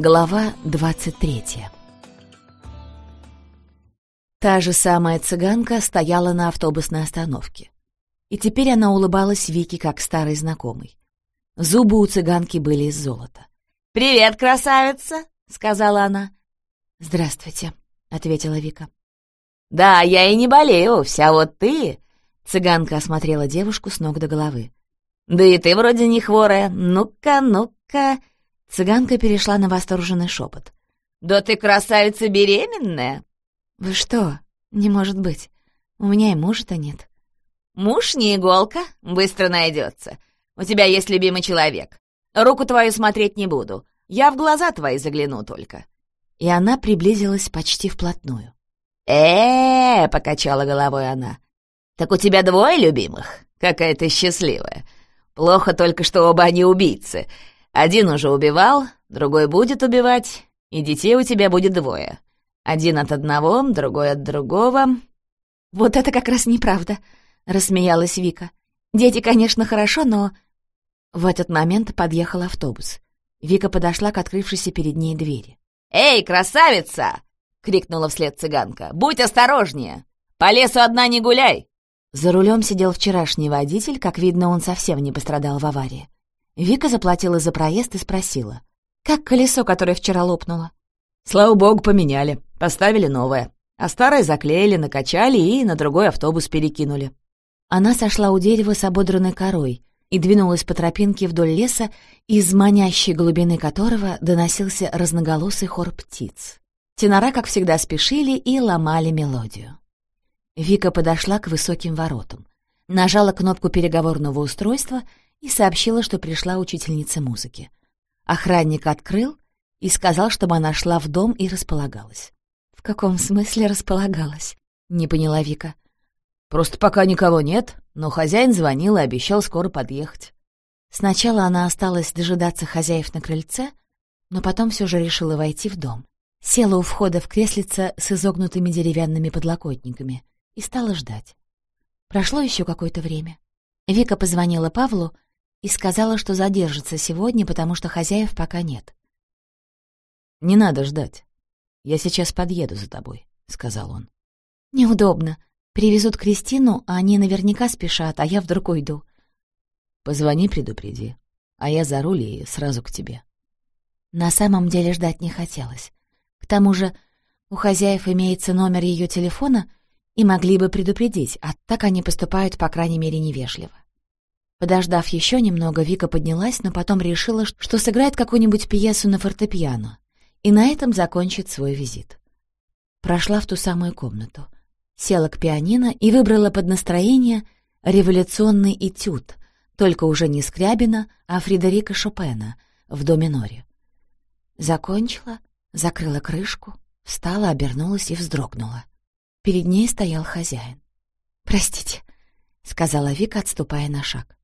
Глава 23 Та же самая цыганка стояла на автобусной остановке. И теперь она улыбалась Вике как старой знакомой. Зубы у цыганки были из золота. «Привет, красавица!» — сказала она. «Здравствуйте», — ответила Вика. «Да, я и не болею, вся вот ты...» Цыганка осмотрела девушку с ног до головы. «Да и ты вроде не хворая. Ну-ка, ну-ка...» Цыганка перешла на восторженный шепот. «Да ты красавица беременная!» «Вы что? Не может быть. У меня и мужа-то нет». «Муж не иголка, быстро найдется. У тебя есть любимый человек. Руку твою смотреть не буду. Я в глаза твои загляну только». И она приблизилась почти вплотную. э, -э покачала головой она. «Так у тебя двое любимых? Какая ты счастливая. Плохо только, что оба они убийцы. Один уже убивал, другой будет убивать, и детей у тебя будет двое. Один от одного, другой от другого». «Вот это как раз неправда», — рассмеялась Вика. «Дети, конечно, хорошо, но...» В этот момент подъехал автобус. Вика подошла к открывшейся перед ней двери. «Эй, красавица!» — крикнула вслед цыганка. «Будь осторожнее! По лесу одна не гуляй!» За рулем сидел вчерашний водитель, как видно, он совсем не пострадал в аварии. Вика заплатила за проезд и спросила. «Как колесо, которое вчера лопнуло?» «Слава богу, поменяли. Поставили новое. А старое заклеили, накачали и на другой автобус перекинули». Она сошла у дерева с ободранной корой и двинулась по тропинке вдоль леса, из манящей глубины которого доносился разноголосый хор птиц. Тенора, как всегда, спешили и ломали мелодию. Вика подошла к высоким воротам, нажала кнопку переговорного устройства — и сообщила, что пришла учительница музыки. Охранник открыл и сказал, чтобы она шла в дом и располагалась. «В каком смысле располагалась?» — не поняла Вика. «Просто пока никого нет, но хозяин звонил и обещал скоро подъехать». Сначала она осталась дожидаться хозяев на крыльце, но потом все же решила войти в дом. Села у входа в креслице с изогнутыми деревянными подлокотниками и стала ждать. Прошло еще какое-то время. Вика позвонила Павлу и сказала, что задержится сегодня, потому что хозяев пока нет. «Не надо ждать. Я сейчас подъеду за тобой», — сказал он. «Неудобно. Привезут Кристину, а они наверняка спешат, а я вдруг уйду». «Позвони, предупреди, а я за руль и сразу к тебе». На самом деле ждать не хотелось. К тому же у хозяев имеется номер ее телефона, и могли бы предупредить, а так они поступают, по крайней мере, невежливо. Подождав еще немного, Вика поднялась, но потом решила, что сыграет какую-нибудь пьесу на фортепиано, и на этом закончит свой визит. Прошла в ту самую комнату, села к пианино и выбрала под настроение революционный этюд, только уже не Скрябина, а Фредерика Шопена в до миноре. Закончила, закрыла крышку, встала, обернулась и вздрогнула. Перед ней стоял хозяин. «Простите», — сказала Вика, отступая на шаг.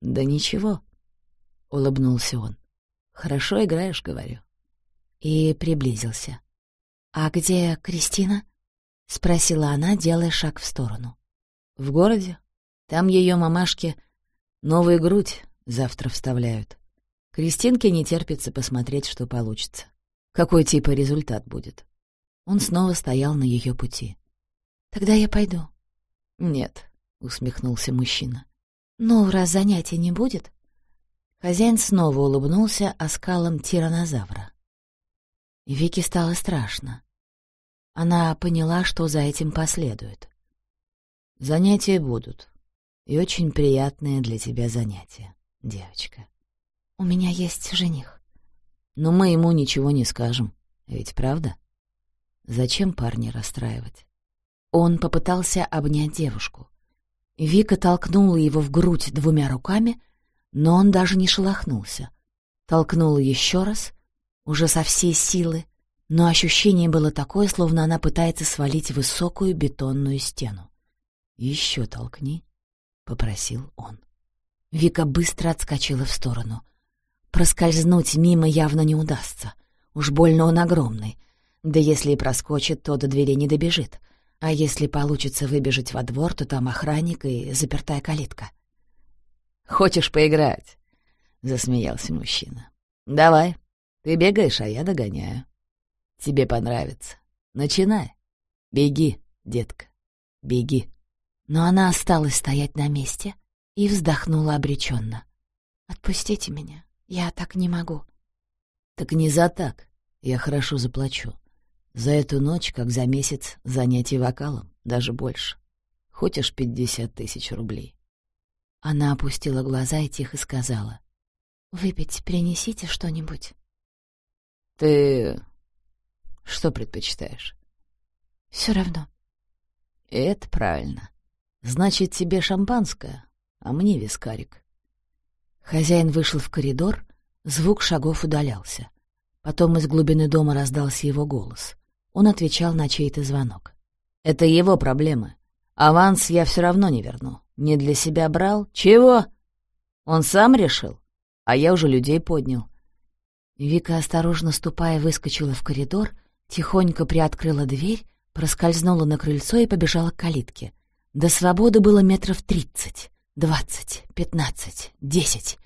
«Да ничего», — улыбнулся он. «Хорошо играешь, говорю». И приблизился. «А где Кристина?» — спросила она, делая шаг в сторону. «В городе. Там ее мамашки новую грудь завтра вставляют. Кристинке не терпится посмотреть, что получится. Какой типа результат будет». Он снова стоял на ее пути. «Тогда я пойду». «Нет», — усмехнулся мужчина. «Ну, раз занятия не будет...» Хозяин снова улыбнулся оскалом тиранозавра. Вике стало страшно. Она поняла, что за этим последует. «Занятия будут. И очень приятные для тебя занятия, девочка». «У меня есть жених». «Но мы ему ничего не скажем, ведь правда? Зачем парня расстраивать?» Он попытался обнять девушку. Вика толкнула его в грудь двумя руками, но он даже не шелохнулся. Толкнула еще раз, уже со всей силы, но ощущение было такое, словно она пытается свалить высокую бетонную стену. «Еще толкни», — попросил он. Вика быстро отскочила в сторону. Проскользнуть мимо явно не удастся. Уж больно он огромный. Да если и проскочит, то до двери не добежит. А если получится выбежать во двор, то там охранник и запертая калитка. «Хочешь поиграть?» — засмеялся мужчина. «Давай, Ты бегаешь, а я догоняю. Тебе понравится. Начинай. Беги, детка, беги. Но она осталась стоять на месте и вздохнула обреченно. «Отпустите меня, я так не могу». «Так не за так, я хорошо заплачу. За эту ночь, как за месяц, занятий вокалом, даже больше. Хочешь пятьдесят тысяч рублей?» Она опустила глаза и тихо сказала. «Выпить принесите что-нибудь». «Ты что предпочитаешь?» Все равно». «Это правильно. Значит, тебе шампанское, а мне вискарик». Хозяин вышел в коридор, звук шагов удалялся. Потом из глубины дома раздался его голос. Он отвечал на чей-то звонок. «Это его проблемы. Аванс я все равно не верну. Не для себя брал? Чего? Он сам решил? А я уже людей поднял». Вика, осторожно ступая, выскочила в коридор, тихонько приоткрыла дверь, проскользнула на крыльцо и побежала к калитке. До свободы было метров тридцать, двадцать, пятнадцать, десять.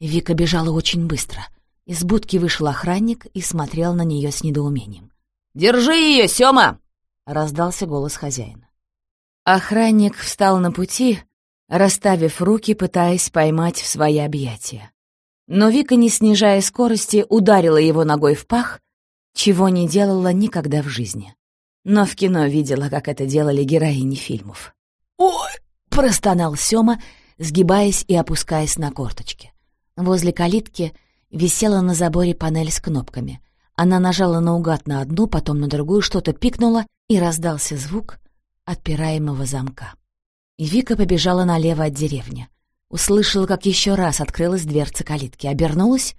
Вика бежала очень быстро. Из будки вышел охранник и смотрел на нее с недоумением. «Держи ее, Сёма!» — раздался голос хозяина. Охранник встал на пути, расставив руки, пытаясь поймать в свои объятия. Но Вика, не снижая скорости, ударила его ногой в пах, чего не делала никогда в жизни. Но в кино видела, как это делали героини фильмов. «Ой!» — простонал Сёма, сгибаясь и опускаясь на корточки. Возле калитки висела на заборе панель с кнопками. Она нажала наугад на одну, потом на другую, что-то пикнуло, и раздался звук отпираемого замка. И Вика побежала налево от деревни. Услышала, как еще раз открылась дверца калитки, обернулась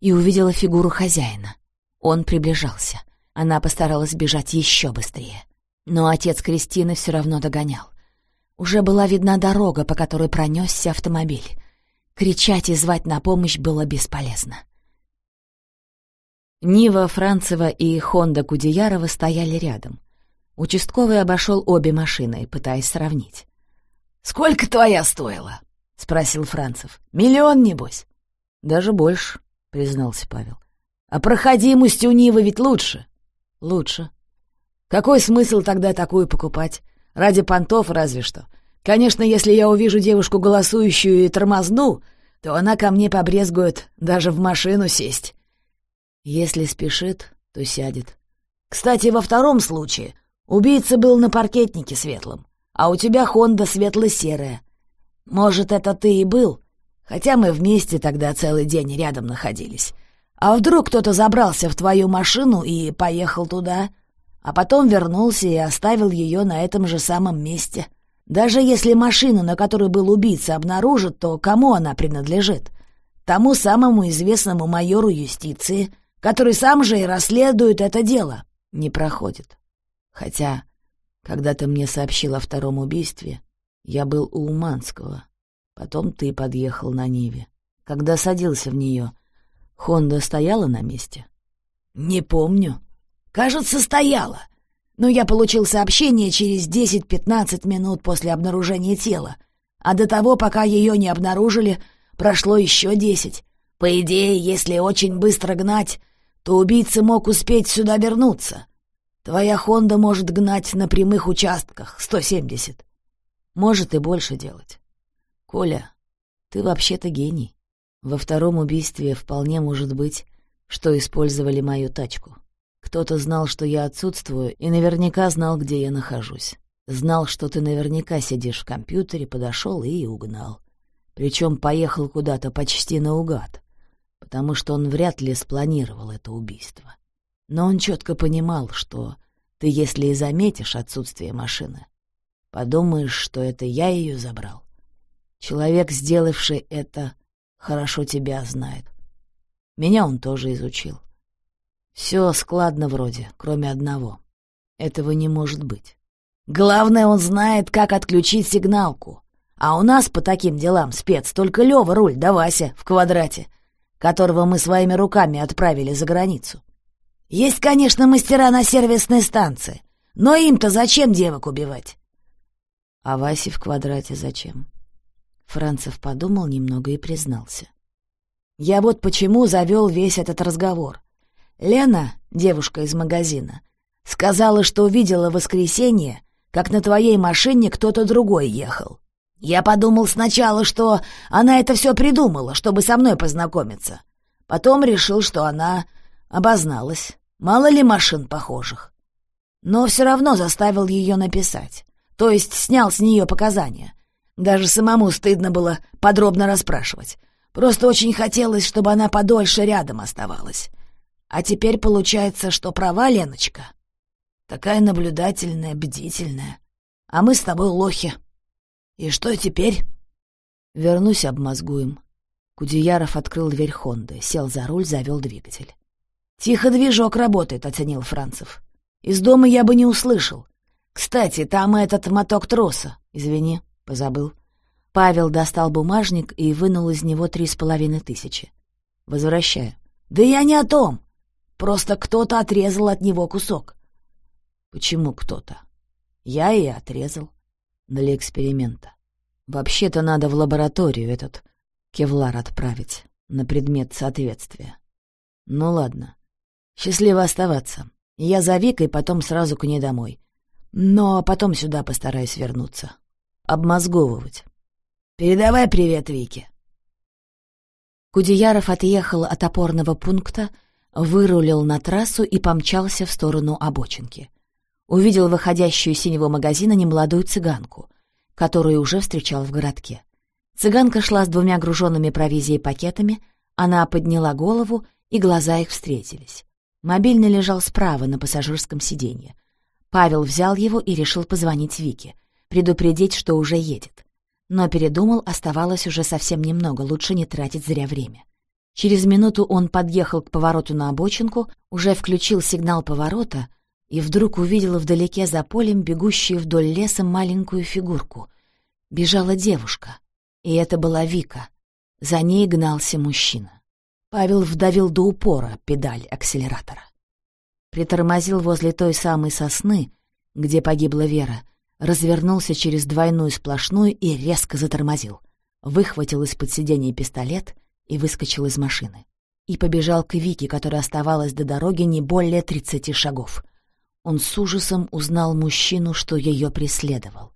и увидела фигуру хозяина. Он приближался. Она постаралась бежать еще быстрее. Но отец Кристины все равно догонял. Уже была видна дорога, по которой пронесся автомобиль. Кричать и звать на помощь было бесполезно. Нива Францева и Хонда Кудеярова стояли рядом. Участковый обошел обе машины, пытаясь сравнить. «Сколько твоя стоила?» — спросил Францев. «Миллион, небось?» «Даже больше», — признался Павел. «А проходимость у Нивы ведь лучше». «Лучше». «Какой смысл тогда такую покупать? Ради понтов разве что. Конечно, если я увижу девушку голосующую и тормозну, то она ко мне побрезгует даже в машину сесть. Если спешит, то сядет. Кстати, во втором случае убийца был на паркетнике светлом, а у тебя Хонда светло-серая. Может, это ты и был, хотя мы вместе тогда целый день рядом находились. А вдруг кто-то забрался в твою машину и поехал туда, а потом вернулся и оставил ее на этом же самом месте? Даже если машину, на которой был убийца, обнаружат, то кому она принадлежит? Тому самому известному майору юстиции, который сам же и расследует это дело. Не проходит. Хотя, когда ты мне сообщил о втором убийстве, я был у Уманского. Потом ты подъехал на Ниве. Когда садился в нее, Хонда стояла на месте? Не помню. Кажется, стояла но я получил сообщение через 10-15 минут после обнаружения тела, а до того, пока ее не обнаружили, прошло еще 10. По идее, если очень быстро гнать, то убийца мог успеть сюда вернуться. Твоя Хонда может гнать на прямых участках 170. Может и больше делать. Коля, ты вообще-то гений. Во втором убийстве вполне может быть, что использовали мою тачку. Кто-то знал, что я отсутствую, и наверняка знал, где я нахожусь. Знал, что ты наверняка сидишь в компьютере, подошел и угнал. Причем поехал куда-то почти наугад, потому что он вряд ли спланировал это убийство. Но он четко понимал, что ты, если и заметишь отсутствие машины, подумаешь, что это я ее забрал. Человек, сделавший это, хорошо тебя знает. Меня он тоже изучил. Все складно вроде, кроме одного. Этого не может быть. Главное, он знает, как отключить сигналку. А у нас по таким делам спец только Лёва руль да Вася в квадрате, которого мы своими руками отправили за границу. Есть, конечно, мастера на сервисной станции, но им-то зачем девок убивать? А Васе в квадрате зачем? Францев подумал немного и признался. Я вот почему завел весь этот разговор. Лена, девушка из магазина, сказала, что увидела в воскресенье, как на твоей машине кто-то другой ехал. Я подумал сначала, что она это все придумала, чтобы со мной познакомиться. Потом решил, что она обозналась. Мало ли машин похожих. Но все равно заставил ее написать. То есть снял с нее показания. Даже самому стыдно было подробно расспрашивать. Просто очень хотелось, чтобы она подольше рядом оставалась. А теперь получается, что права Леночка. Такая наблюдательная, бдительная. А мы с тобой лохи. И что теперь? Вернусь, обмозгуем. Кудеяров открыл дверь Хонды, сел за руль, завел двигатель. «Тихо движок работает», — оценил Францев. «Из дома я бы не услышал. Кстати, там этот моток троса. Извини, позабыл». Павел достал бумажник и вынул из него три с половиной тысячи. «Возвращаю». «Да я не о том. Просто кто-то отрезал от него кусок». «Почему кто-то?» «Я и отрезал. Для эксперимента. Вообще-то надо в лабораторию этот кевлар отправить на предмет соответствия. Ну ладно. Счастливо оставаться. Я за Викой, потом сразу к ней домой. Но потом сюда постараюсь вернуться. Обмозговывать. Передавай привет Вике. Кудеяров отъехал от опорного пункта, вырулил на трассу и помчался в сторону обочинки. Увидел выходящую из синего магазина немолодую цыганку, которую уже встречал в городке. Цыганка шла с двумя груженными провизией пакетами, она подняла голову, и глаза их встретились. Мобильный лежал справа на пассажирском сиденье. Павел взял его и решил позвонить Вике, предупредить, что уже едет. Но передумал, оставалось уже совсем немного, лучше не тратить зря время. Через минуту он подъехал к повороту на обочинку, уже включил сигнал поворота и вдруг увидел вдалеке за полем бегущую вдоль леса маленькую фигурку. Бежала девушка. И это была Вика. За ней гнался мужчина. Павел вдавил до упора педаль акселератора. Притормозил возле той самой сосны, где погибла Вера, развернулся через двойную сплошную и резко затормозил. Выхватил из-под сиденья пистолет и выскочил из машины. И побежал к Вике, которая оставалась до дороги не более тридцати шагов. Он с ужасом узнал мужчину, что ее преследовал.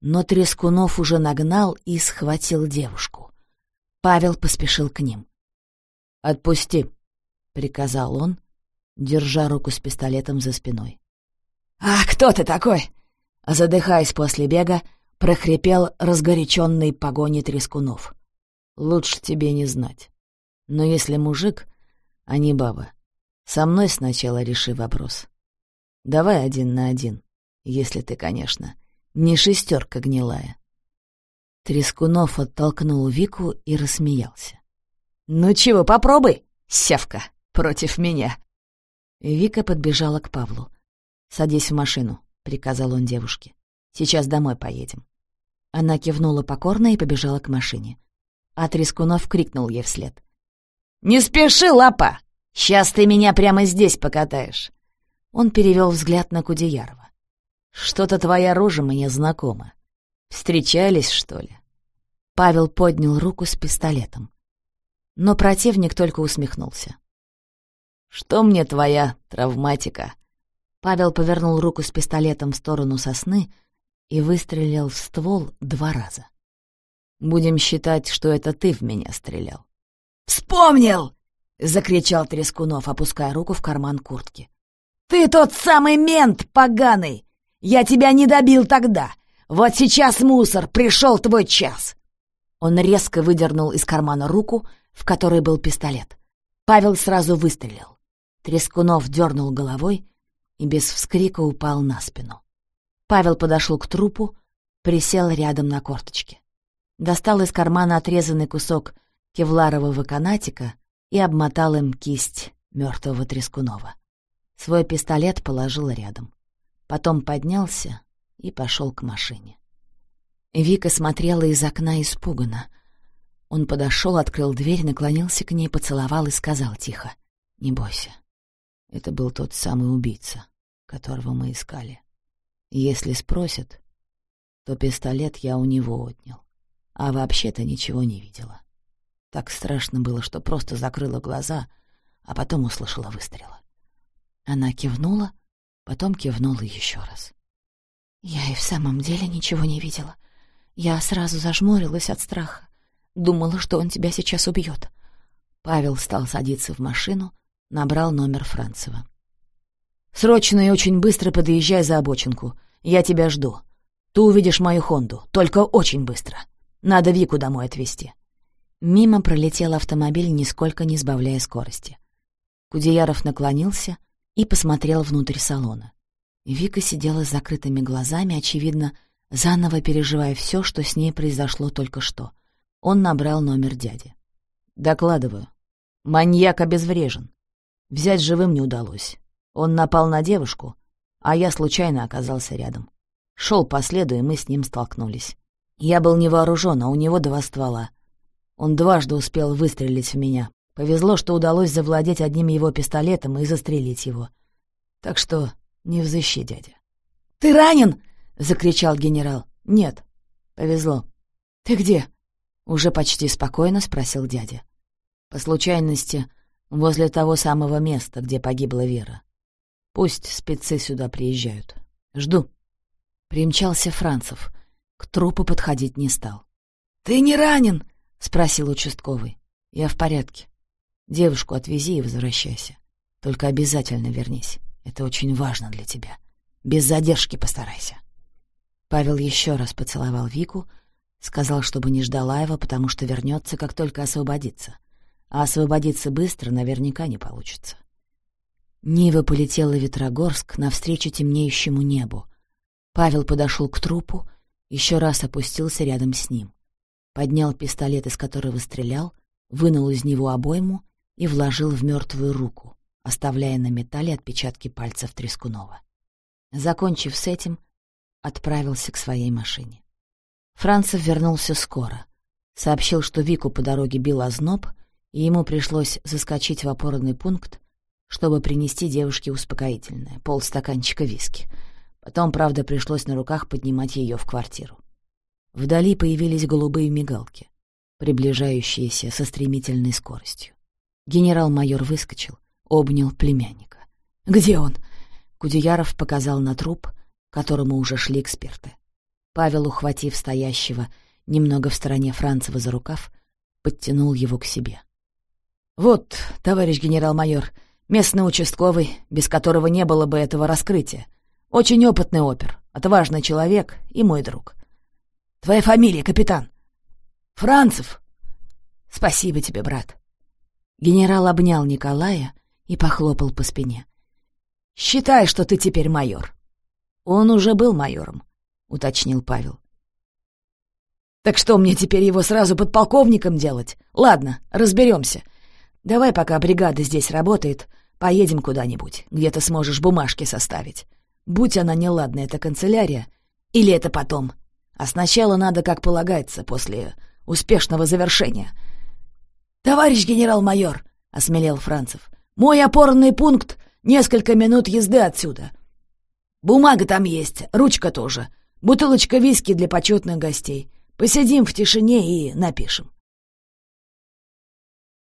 Но Трескунов уже нагнал и схватил девушку. Павел поспешил к ним. «Отпусти», — приказал он, держа руку с пистолетом за спиной. «А кто ты такой?» Задыхаясь после бега, прохрипел разгоряченный погони Трескунов. «Лучше тебе не знать. Но если мужик, а не баба, со мной сначала реши вопрос. Давай один на один, если ты, конечно, не шестерка гнилая. Трескунов оттолкнул Вику и рассмеялся. «Ну чего, попробуй, сявка, против меня!» Вика подбежала к Павлу. «Садись в машину», — приказал он девушке. «Сейчас домой поедем». Она кивнула покорно и побежала к машине. А Трескунов крикнул ей вслед. «Не спеши, лапа! Сейчас ты меня прямо здесь покатаешь!» Он перевел взгляд на Кудеярова. Что-то твоя рожа мне знакома. Встречались, что ли?» Павел поднял руку с пистолетом. Но противник только усмехнулся. «Что мне твоя травматика?» Павел повернул руку с пистолетом в сторону сосны и выстрелил в ствол два раза. «Будем считать, что это ты в меня стрелял». «Вспомнил!» — закричал Трескунов, опуская руку в карман куртки. «Ты тот самый мент поганый, я тебя не добил тогда. Вот сейчас, мусор, пришел твой час!» Он резко выдернул из кармана руку, в которой был пистолет. Павел сразу выстрелил. Трескунов дернул головой и без вскрика упал на спину. Павел подошел к трупу, присел рядом на корточке. Достал из кармана отрезанный кусок кевларового канатика и обмотал им кисть мертвого Трескунова. Свой пистолет положил рядом. Потом поднялся и пошел к машине. Вика смотрела из окна испуганно. Он подошел, открыл дверь, наклонился к ней, поцеловал и сказал тихо. «Не бойся. Это был тот самый убийца, которого мы искали. Если спросят, то пистолет я у него отнял. А вообще-то ничего не видела. Так страшно было, что просто закрыла глаза, а потом услышала выстрелы. Она кивнула, потом кивнула еще раз. Я и в самом деле ничего не видела. Я сразу зажмурилась от страха. Думала, что он тебя сейчас убьет. Павел стал садиться в машину, набрал номер Францева. «Срочно и очень быстро подъезжай за обочинку. Я тебя жду. Ты увидишь мою Хонду, только очень быстро. Надо Вику домой отвезти». Мимо пролетел автомобиль, нисколько не сбавляя скорости. Кудеяров наклонился и посмотрел внутрь салона. Вика сидела с закрытыми глазами, очевидно, заново переживая все, что с ней произошло только что. Он набрал номер дяди. «Докладываю. Маньяк обезврежен. Взять живым не удалось. Он напал на девушку, а я случайно оказался рядом. Шел по следу, и мы с ним столкнулись. Я был не вооружен, а у него два ствола. Он дважды успел выстрелить в меня. Повезло, что удалось завладеть одним его пистолетом и застрелить его. Так что не взыщи, дядя. «Ты ранен?» — закричал генерал. «Нет, повезло». «Ты где?» — уже почти спокойно спросил дядя. По случайности, возле того самого места, где погибла Вера. Пусть спецы сюда приезжают. Жду. Примчался Францев. К трупу подходить не стал. «Ты не ранен?» — спросил участковый. «Я в порядке. Девушку отвези и возвращайся. Только обязательно вернись. Это очень важно для тебя. Без задержки постарайся». Павел еще раз поцеловал Вику, сказал, чтобы не ждала его, потому что вернется, как только освободится. А освободиться быстро наверняка не получится. Нива полетела в Ветрогорск навстречу темнеющему небу. Павел подошел к трупу, еще раз опустился рядом с ним. Поднял пистолет, из которого стрелял, вынул из него обойму и вложил в мертвую руку, оставляя на металле отпечатки пальцев Трескунова. Закончив с этим, отправился к своей машине. Францев вернулся скоро. Сообщил, что Вику по дороге бил озноб, и ему пришлось заскочить в опорный пункт, чтобы принести девушке успокоительное, полстаканчика виски. Потом, правда, пришлось на руках поднимать ее в квартиру. Вдали появились голубые мигалки, приближающиеся со стремительной скоростью. Генерал-майор выскочил, обнял племянника. «Где он?» Кудеяров показал на труп, к которому уже шли эксперты. Павел, ухватив стоящего немного в стороне Францева за рукав, подтянул его к себе. «Вот, товарищ генерал-майор, Местный участковый, без которого не было бы этого раскрытия. Очень опытный опер, отважный человек и мой друг. Твоя фамилия, капитан? Францев. Спасибо тебе, брат. Генерал обнял Николая и похлопал по спине. Считай, что ты теперь майор. Он уже был майором, уточнил Павел. Так что мне теперь его сразу подполковником делать? Ладно, разберемся. Давай, пока бригада здесь работает, поедем куда-нибудь, где ты сможешь бумажки составить. Будь она неладная, эта канцелярия, или это потом. А сначала надо, как полагается, после успешного завершения. «Товарищ генерал-майор», — осмелел Францев, — «мой опорный пункт — несколько минут езды отсюда. Бумага там есть, ручка тоже, бутылочка виски для почетных гостей. Посидим в тишине и напишем».